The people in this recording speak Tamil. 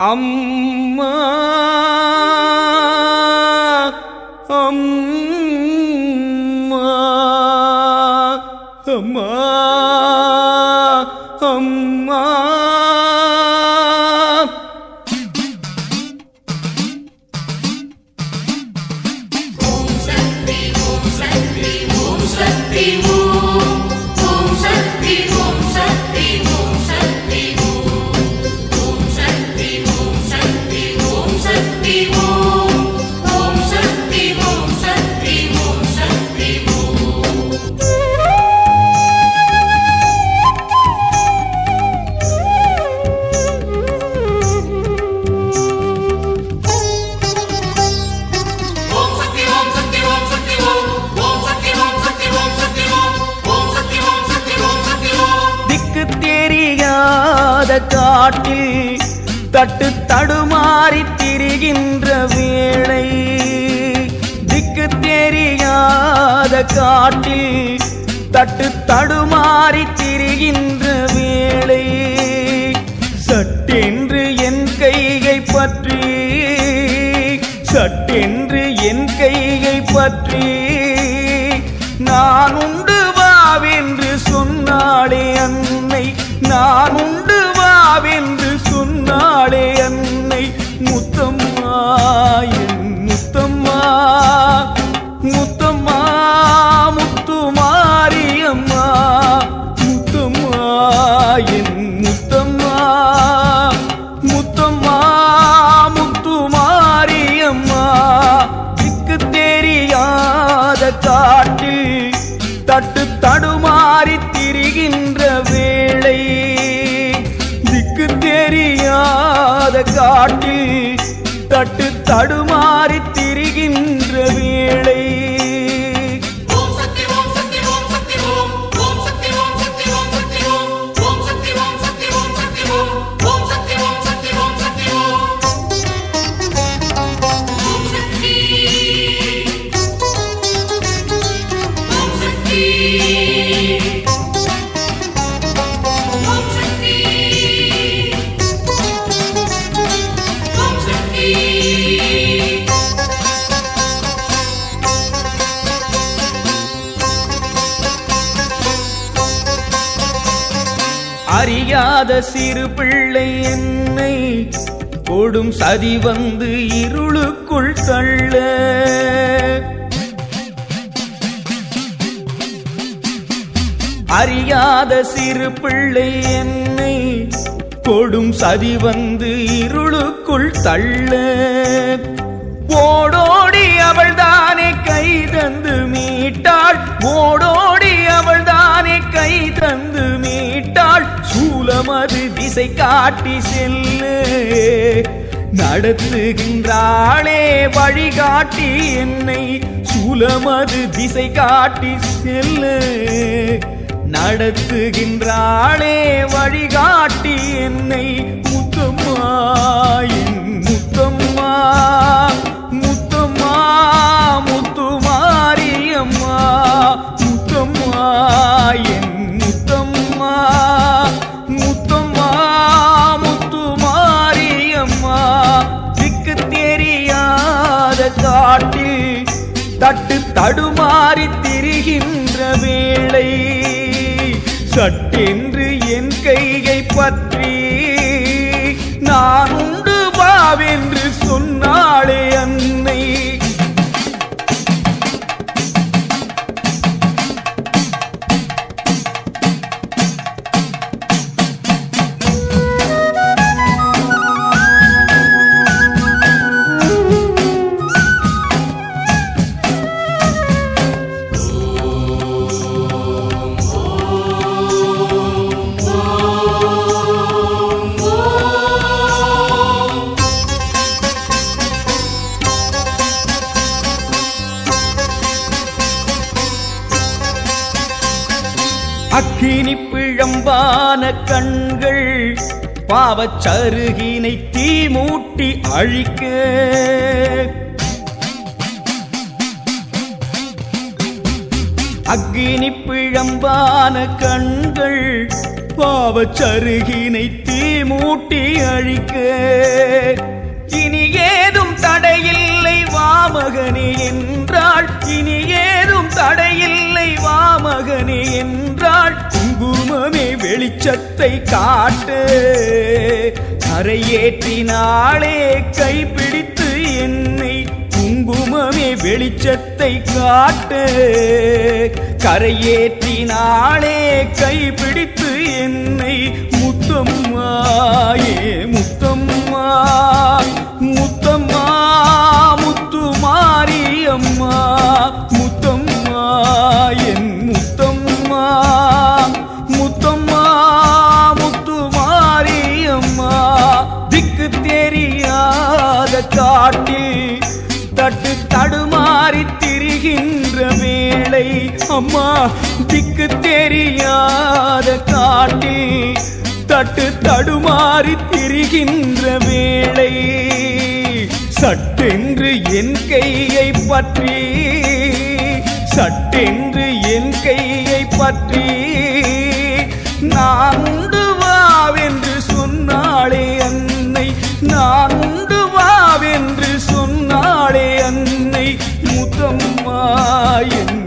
amma காட்டில் தட்டு தடுமாறி திரிகின்ற வேளை. திக்கு தெரியாத காட்டில் தட்டு தடுமாறி திரிகின்ற வேளை. சட்டென்று என் கையை பற்றி சட்டென்று என் கையை பற்றி நான் உண்டு வாவென்று சொன்னாளே அன்னை நான் உண்டு வாவென்று சொன்னாளே அன்னை முத்தம்மா. காட்டில் தட்டு தடுமாறி அறியாத சிறு பிள்ளை என்னை கொடும் சதி வந்து இருளுக்குள் தள்ள. அறியாத சிறு பிள்ளை என்னை கொடும் சதி வந்து இருளுக்குள் தள்ள. ஓடும் திசை காட்டி செல்லு. நடத்துகின்றாளே வழிகாட்டி என்னை. சூலமது திசை காட்டி செல்லு. நடத்துகின்றாளே வழிகாட்டி என்னை. காட்டில் தட்டு தடுமாறி திரிகின்ற வேளை. சட்டென்று என் கையை பற்றி நான் உண்டு வாவென்று சொன்னாளே அன்னை. அக்கினி பிழம்பான கண்கள் பாவச்சருகினை தீ மூட்டி அழிக்க. அக்கினி பிழம்பான கண்கள் பாவச்சருகினை தீ மூட்டி அழிக்க. இனி ஏதும் தடையில்லை வாமகனி என்றாள். இனி ஏதும் தடையில்லை மகனே என்றாள். குங்குமமே வெளிச்சத்தை காட்டு. கரையேற்றினாளே கைப்பிடித்து என்னை குங்குமமே வெளிச்சத்தை காட்டு. கரையேற்றினாளே கைப்பிடித்து என்னை முத்தம் கண்ணுக்கு தெரியாத காட்டில் தட்டு தடுமாறி திரிகின்ற வேளை. சட்டென்று என் கையை பற்றி சட்டென்று என் கையை பற்றி நான் உண்டு சொன்னாளே அன்னை நான் உண்டு சொன்னாளே அன்னை. முதம்மா என்